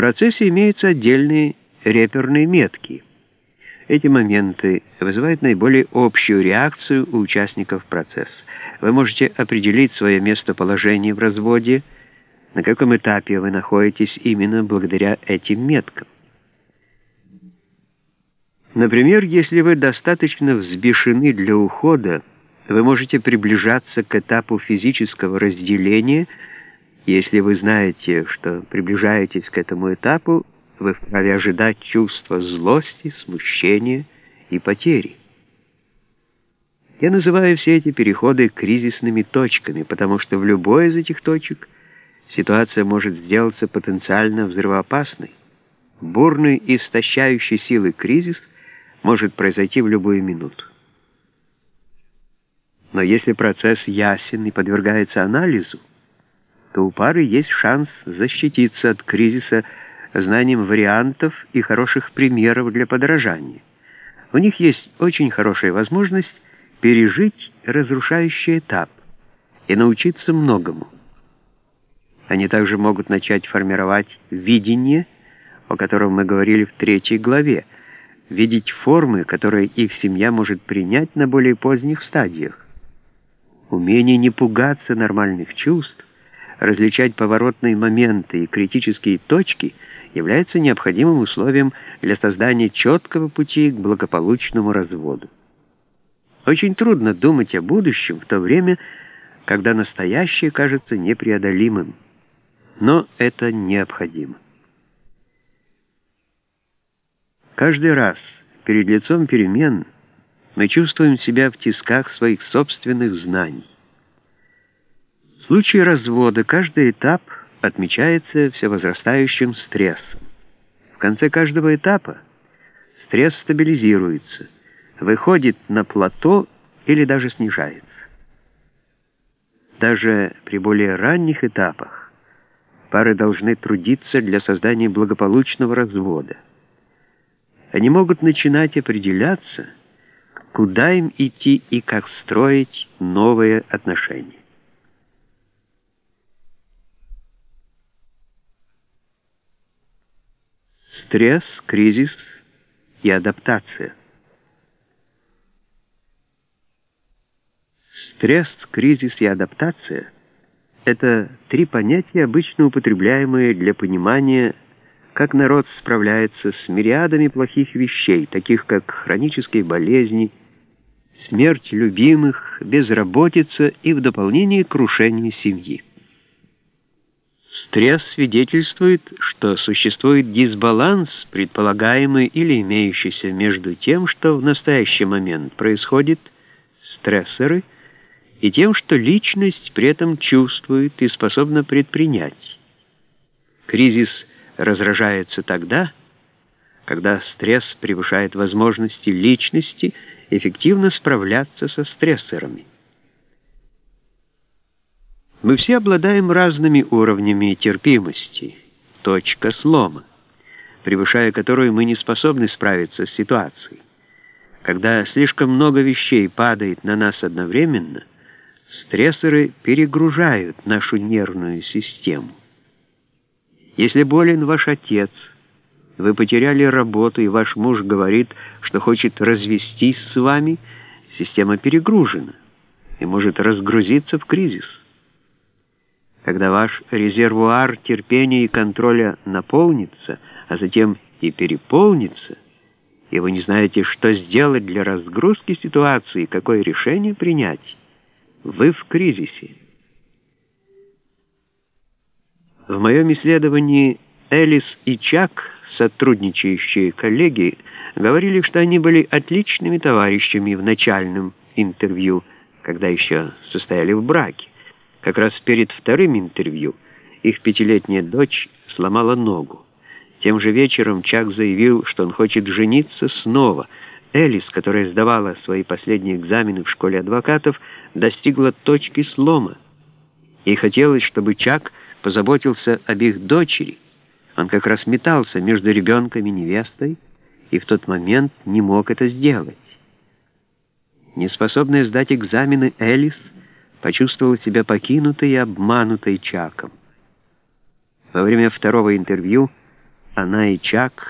процессе имеются отдельные реперные метки. Эти моменты вызывают наиболее общую реакцию у участников процесса. Вы можете определить свое местоположение в разводе, на каком этапе вы находитесь именно благодаря этим меткам. Например, если вы достаточно взбешены для ухода, вы можете приближаться к этапу физического разделения. Если вы знаете, что приближаетесь к этому этапу, вы вправе ожидать чувства злости, смущения и потери. Я называю все эти переходы кризисными точками, потому что в любой из этих точек ситуация может сделаться потенциально взрывоопасной. Бурный истощающий силы кризис может произойти в любую минуту. Но если процесс ясен и подвергается анализу, то у пары есть шанс защититься от кризиса знанием вариантов и хороших примеров для подражания. У них есть очень хорошая возможность пережить разрушающий этап и научиться многому. Они также могут начать формировать видение, о котором мы говорили в третьей главе, видеть формы, которые их семья может принять на более поздних стадиях. Умение не пугаться нормальных чувств, различать поворотные моменты и критические точки является необходимым условием для создания четкого пути к благополучному разводу. Очень трудно думать о будущем в то время, когда настоящее кажется непреодолимым. Но это необходимо. Каждый раз перед лицом перемен – мы чувствуем себя в тисках своих собственных знаний. Случае развода каждый этап отмечается все возрастающим стрессом. В конце каждого этапа стресс стабилизируется, выходит на плато или даже снижается. Даже при более ранних этапах пары должны трудиться для создания благополучного развода. Они могут начинать определяться – куда им идти и как строить новые отношения. Стресс, кризис и адаптация. Стресс, кризис и адаптация — это три понятия, обычно употребляемые для понимания как народ справляется с мириадами плохих вещей, таких как хронические болезни, смерть любимых, безработица и в дополнение крушение семьи. Стресс свидетельствует, что существует дисбаланс, предполагаемый или имеющийся между тем, что в настоящий момент происходит, стрессоры, и тем, что личность при этом чувствует и способна предпринять. Кризис – разражается тогда, когда стресс превышает возможности личности эффективно справляться со стрессорами. Мы все обладаем разными уровнями терпимости, точка слома, превышая которую мы не способны справиться с ситуацией. Когда слишком много вещей падает на нас одновременно, стрессоры перегружают нашу нервную систему. Если болен ваш отец, вы потеряли работу, и ваш муж говорит, что хочет развестись с вами, система перегружена и может разгрузиться в кризис. Когда ваш резервуар терпения и контроля наполнится, а затем и переполнится, и вы не знаете, что сделать для разгрузки ситуации, какое решение принять, вы в кризисе. В моем исследовании Элис и Чак, сотрудничающие коллеги, говорили, что они были отличными товарищами в начальном интервью, когда еще состояли в браке. Как раз перед вторым интервью их пятилетняя дочь сломала ногу. Тем же вечером Чак заявил, что он хочет жениться снова. Элис, которая сдавала свои последние экзамены в школе адвокатов, достигла точки слома. Ей хотелось, чтобы Чак позаботился об их дочери. Он как раз метался между ребенком и невестой, и в тот момент не мог это сделать. Неспособная сдать экзамены Элис почувствовала себя покинутой и обманутой Чаком. Во время второго интервью она и Чак